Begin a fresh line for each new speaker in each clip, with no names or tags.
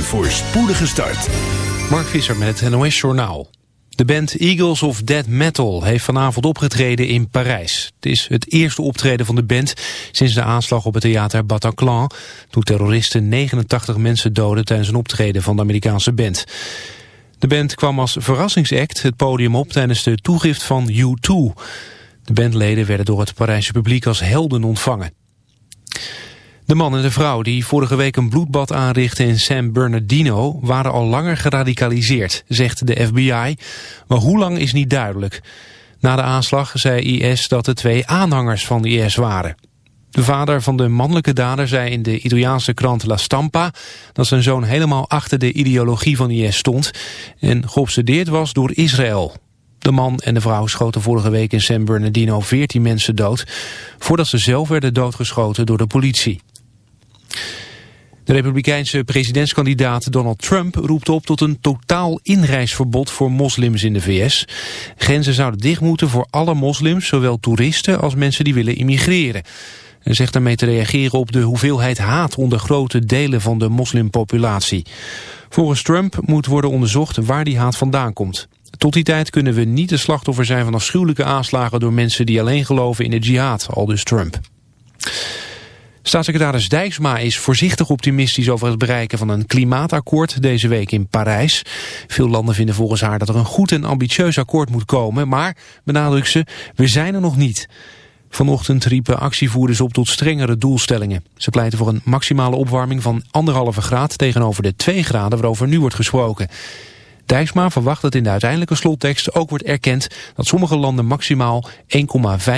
Een voorspoedige start.
Mark Visser met het NOS Journaal. De band Eagles of Dead Metal heeft vanavond opgetreden in Parijs. Het is het eerste optreden van de band sinds de aanslag op het theater Bataclan... toen terroristen 89 mensen doden tijdens een optreden van de Amerikaanse band. De band kwam als verrassingsact het podium op tijdens de toegift van U2. De bandleden werden door het Parijse publiek als helden ontvangen. De man en de vrouw die vorige week een bloedbad aanrichtten in San Bernardino waren al langer geradicaliseerd, zegt de FBI. Maar hoe lang is niet duidelijk. Na de aanslag zei IS dat de twee aanhangers van de IS waren. De vader van de mannelijke dader zei in de Italiaanse krant La Stampa dat zijn zoon helemaal achter de ideologie van IS stond en geobsedeerd was door Israël. De man en de vrouw schoten vorige week in San Bernardino 14 mensen dood voordat ze zelf werden doodgeschoten door de politie. De republikeinse presidentskandidaat Donald Trump roept op tot een totaal inreisverbod voor moslims in de VS. Grenzen zouden dicht moeten voor alle moslims, zowel toeristen als mensen die willen immigreren. En zegt daarmee te reageren op de hoeveelheid haat onder grote delen van de moslimpopulatie. Volgens Trump moet worden onderzocht waar die haat vandaan komt. Tot die tijd kunnen we niet de slachtoffer zijn van afschuwelijke aanslagen door mensen die alleen geloven in de jihad, aldus Trump. Staatssecretaris Dijksma is voorzichtig optimistisch over het bereiken van een klimaatakkoord deze week in Parijs. Veel landen vinden volgens haar dat er een goed en ambitieus akkoord moet komen, maar, benadrukt ze, we zijn er nog niet. Vanochtend riepen actievoerders op tot strengere doelstellingen. Ze pleiten voor een maximale opwarming van anderhalve graad tegenover de 2 graden waarover nu wordt gesproken. Dijksma verwacht dat in de uiteindelijke slottekst ook wordt erkend dat sommige landen maximaal 1,5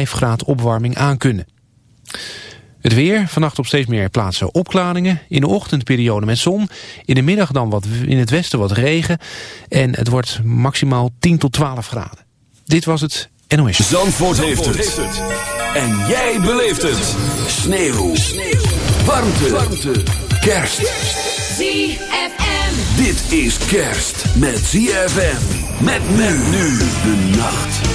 graad opwarming aankunnen. Het weer, vannacht op steeds meer plaatsen opklaringen. In de ochtendperiode met zon. In de middag dan wat in het westen wat regen. En het wordt maximaal 10 tot 12 graden. Dit was het NOS.
Zandvoort, heeft, het. En jij beleeft het. Sneeuw. Sneeuw. Warmte. Warmte. Kerst.
ZFM.
Dit is kerst met ZFM. Met men nu de nacht.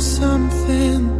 Something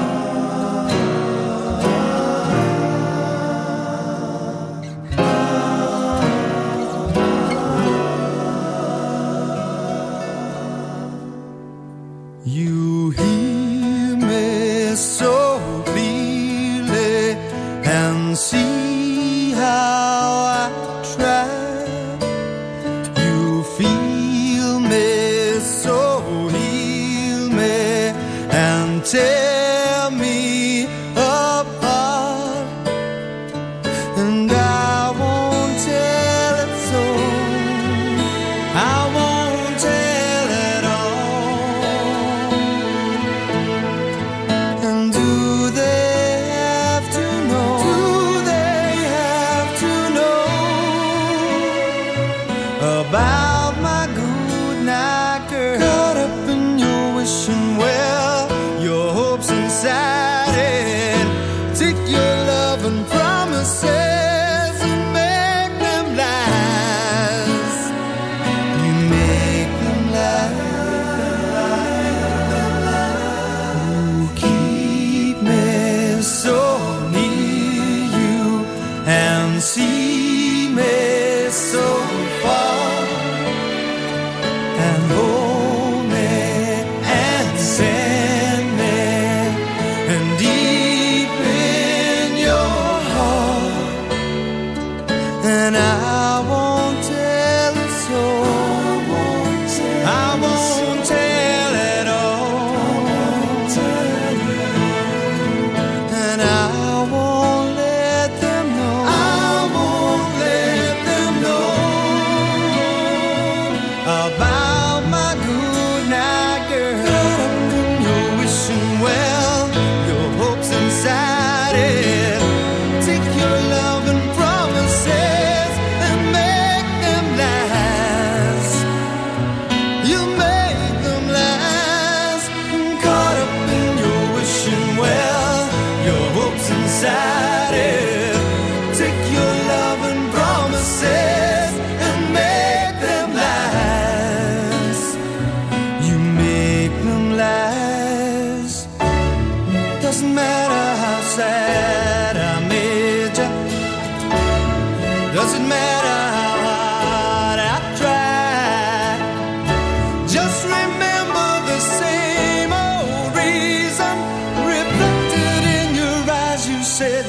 about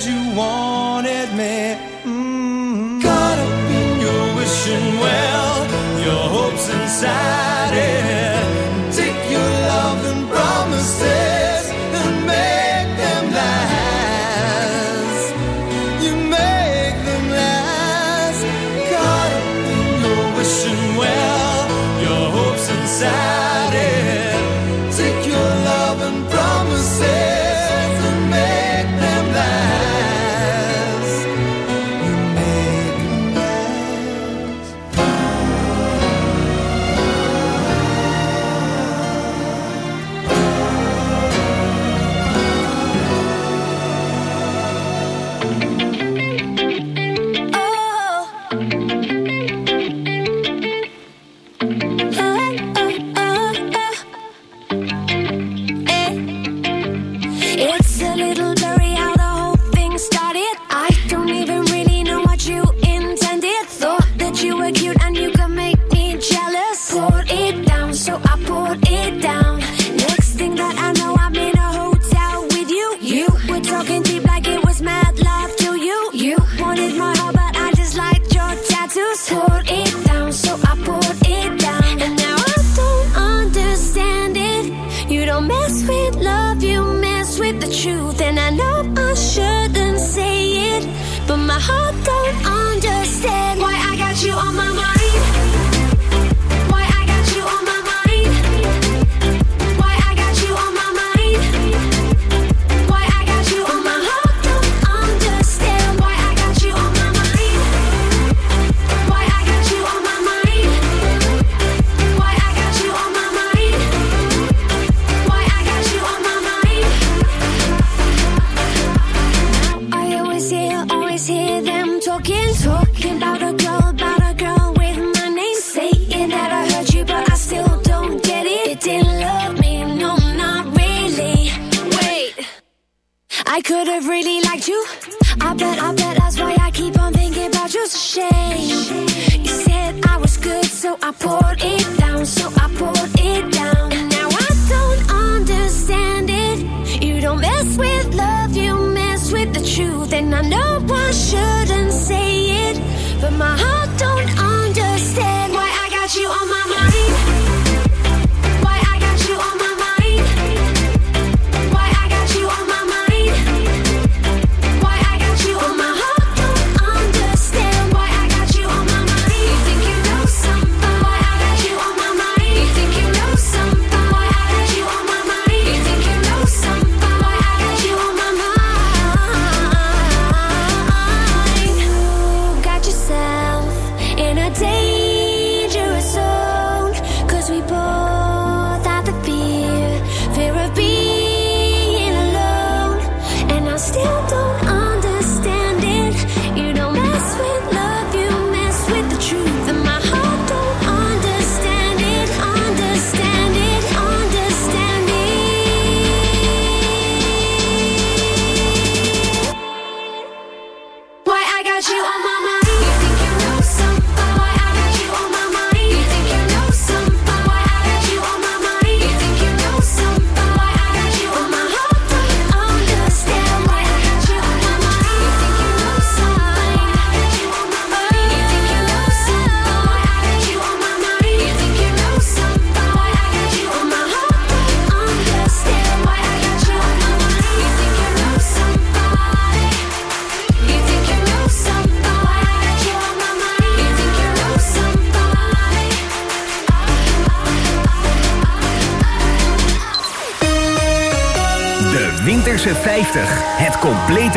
you wanted me. Mm-hmm. Caught up in your wishing well, your hopes inside it.
complete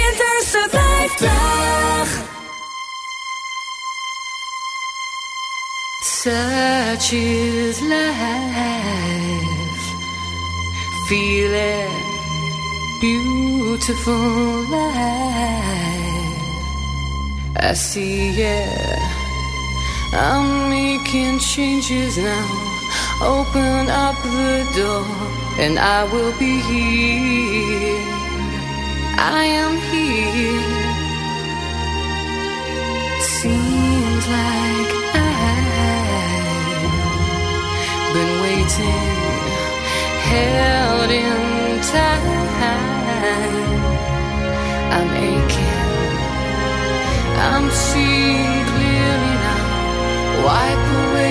Such is life. Feel it, beautiful life. I see it. I'm making changes now. Open up the door, and I will be here. I am here. Seems like held in time. I'm aching, I'm seeing clearly now. Wipe away.